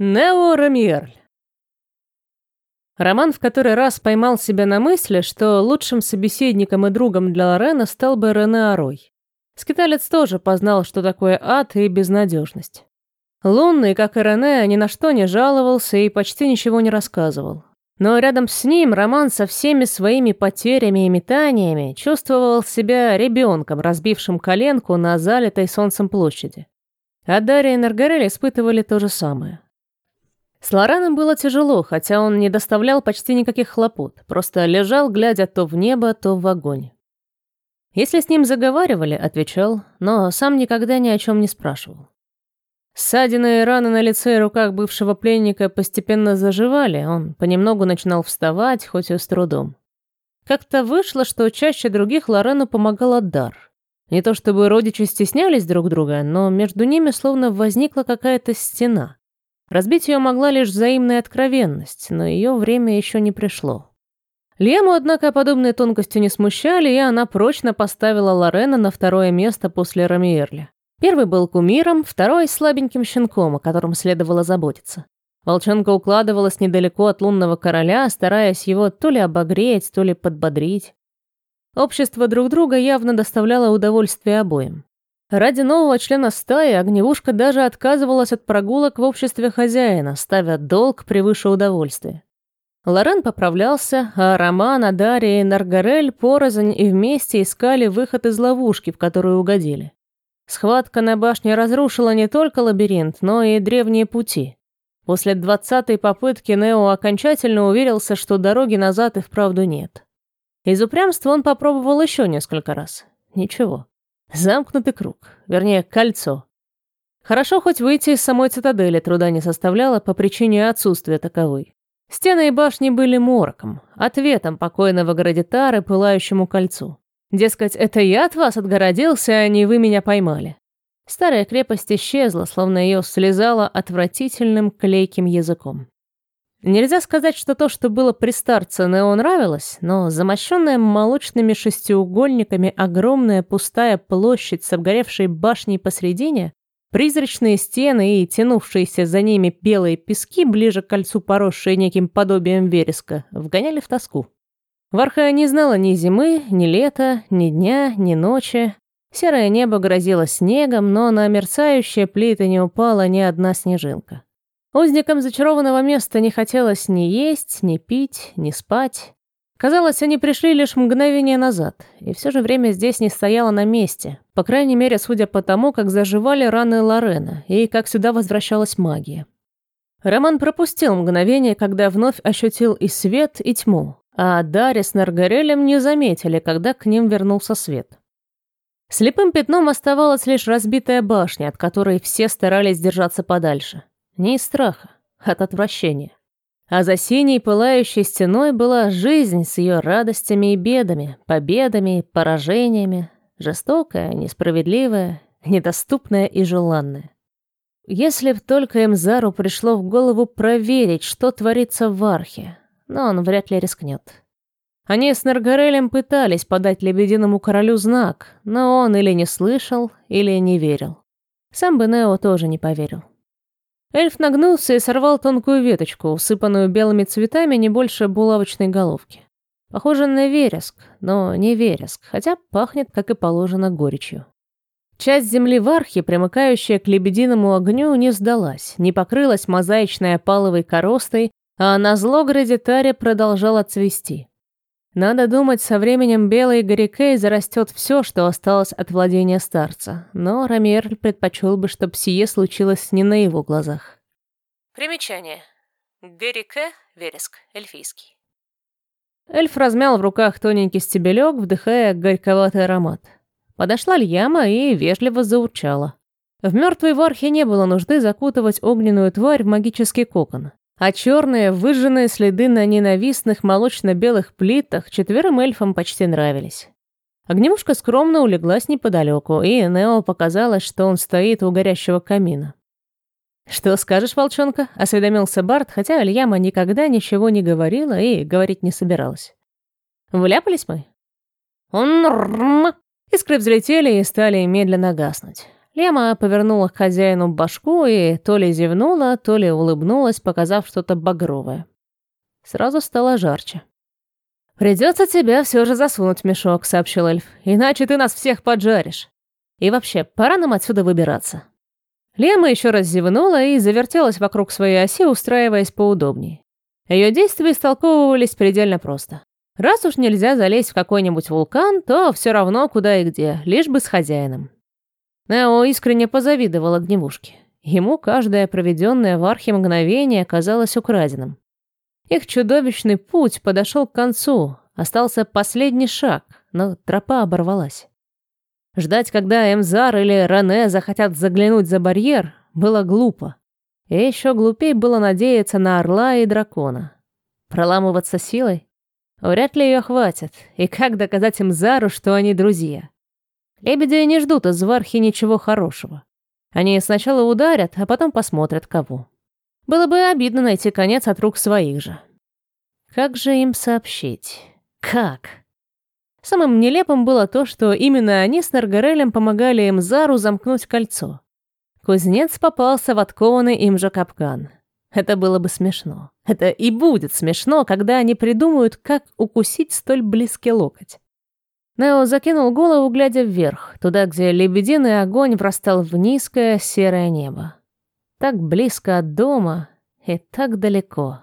Нео Рамиерль. Роман в который раз поймал себя на мысли, что лучшим собеседником и другом для Лорена стал бы Рене Арой. Скиталец тоже познал, что такое ад и безнадежность. Лунный, как и Рене, ни на что не жаловался и почти ничего не рассказывал. Но рядом с ним Роман со всеми своими потерями и метаниями чувствовал себя ребенком, разбившим коленку на залитой солнцем площади. А Дарья и Наргарель испытывали то же самое. С Лораном было тяжело, хотя он не доставлял почти никаких хлопот, просто лежал, глядя то в небо, то в огонь. Если с ним заговаривали, отвечал, но сам никогда ни о чем не спрашивал. Ссадины и раны на лице и руках бывшего пленника постепенно заживали, он понемногу начинал вставать, хоть и с трудом. Как-то вышло, что чаще других Лорену помогал дар. Не то чтобы родичи стеснялись друг друга, но между ними словно возникла какая-то стена. Разбить ее могла лишь взаимная откровенность, но ее время еще не пришло. Лему, однако, подобные тонкости не смущали, и она прочно поставила Лорена на второе место после Рамиерля. Первый был кумиром, второй — слабеньким щенком, о котором следовало заботиться. Волчонка укладывалась недалеко от лунного короля, стараясь его то ли обогреть, то ли подбодрить. Общество друг друга явно доставляло удовольствие обоим. Ради нового члена стаи огневушка даже отказывалась от прогулок в обществе хозяина, ставя долг превыше удовольствия. Лорен поправлялся, а Роман, Адария и Наргарель порознь и вместе искали выход из ловушки, в которую угодили. Схватка на башне разрушила не только лабиринт, но и древние пути. После двадцатой попытки Нео окончательно уверился, что дороги назад и вправду нет. Из упрямства он попробовал еще несколько раз. Ничего. Замкнутый круг, вернее, кольцо. Хорошо хоть выйти из самой цитадели труда не составляло по причине отсутствия таковой. Стены и башни были мороком, ответом покойного Градитары пылающему кольцу. Дескать, это я от вас отгородился, а не вы меня поймали. Старая крепость исчезла, словно ее слезала отвратительным клейким языком. Нельзя сказать, что то, что было при старце, Нео нравилось, но замощенная молочными шестиугольниками огромная пустая площадь с обгоревшей башней посредине, призрачные стены и тянувшиеся за ними белые пески, ближе к кольцу поросшие неким подобием вереска, вгоняли в тоску. Варха не знала ни зимы, ни лета, ни дня, ни ночи. Серое небо грозило снегом, но на мерцающие плиты не упала ни одна снежинка. Узникам зачарованного места не хотелось ни есть, ни пить, ни спать. Казалось, они пришли лишь мгновение назад, и все же время здесь не стояло на месте, по крайней мере, судя по тому, как заживали раны Лорена и как сюда возвращалась магия. Роман пропустил мгновение, когда вновь ощутил и свет, и тьму, а Дарья с Наргарелем не заметили, когда к ним вернулся свет. Слепым пятном оставалась лишь разбитая башня, от которой все старались держаться подальше. Не из страха, от отвращения. А за синей пылающей стеной была жизнь с ее радостями и бедами, победами и поражениями, жестокая, несправедливая, недоступная и желанная. Если б только Эмзару пришло в голову проверить, что творится в Архе, но он вряд ли рискнет. Они с Наргарелем пытались подать Лебединому королю знак, но он или не слышал, или не верил. Сам бы Нео тоже не поверил. Эльф нагнулся и сорвал тонкую веточку, усыпанную белыми цветами не больше булавочной головки. Похоже на вереск, но не вереск, хотя пахнет, как и положено, горечью. Часть земли в архе, примыкающая к лебединому огню, не сдалась, не покрылась мозаичной опаловой коростой, а на зло градитаре продолжала цвести. Надо думать, со временем белой горикей зарастет все, что осталось от владения старца, но Рамиерль предпочел бы, чтобы сие случилось не на его глазах. Примечание. Горике – вереск, эльфийский. Эльф размял в руках тоненький стебелек, вдыхая горьковатый аромат. Подошла Льяма и вежливо заурчала. В мертвой вархе не было нужды закутывать огненную тварь в магический кокон а черные, выжженные следы на ненавистных молочно-белых плитах четверым эльфам почти нравились. Огневушка скромно улеглась неподалеку, и Нео показалось, что он стоит у горящего камина. «Что скажешь, волчонка?» — осведомился Барт, хотя Альяма никогда ничего не говорила и говорить не собиралась. «Вляпались мы?» «Он Искры взлетели и стали медленно гаснуть. Лема повернула к хозяину башку и то ли зевнула, то ли улыбнулась, показав что-то багровое. Сразу стало жарче. «Придется тебя все же засунуть в мешок», — сообщил эльф. «Иначе ты нас всех поджаришь. И вообще, пора нам отсюда выбираться». Лема еще раз зевнула и завертелась вокруг своей оси, устраиваясь поудобнее. Ее действия истолковывались предельно просто. Раз уж нельзя залезть в какой-нибудь вулкан, то все равно куда и где, лишь бы с хозяином. Нео искренне позавидовал огневушке. Ему каждое проведенное в архе мгновение казалось украденным. Их чудовищный путь подошел к концу, остался последний шаг, но тропа оборвалась. Ждать, когда Эмзар или Рене захотят заглянуть за барьер, было глупо. И еще глупей было надеяться на орла и дракона. Проламываться силой? Вряд ли ее хватит. И как доказать Эмзару, что они друзья? Лебеди не ждут из Вархи ничего хорошего. Они сначала ударят, а потом посмотрят, кого. Было бы обидно найти конец от рук своих же. Как же им сообщить? Как? Самым нелепым было то, что именно они с Наргарелем помогали им Зару замкнуть кольцо. Кузнец попался в откованный им же капкан. Это было бы смешно. Это и будет смешно, когда они придумают, как укусить столь близкий локоть. Нео закинул голову, глядя вверх, туда, где лебединый огонь врастал в низкое серое небо. Так близко от дома и так далеко.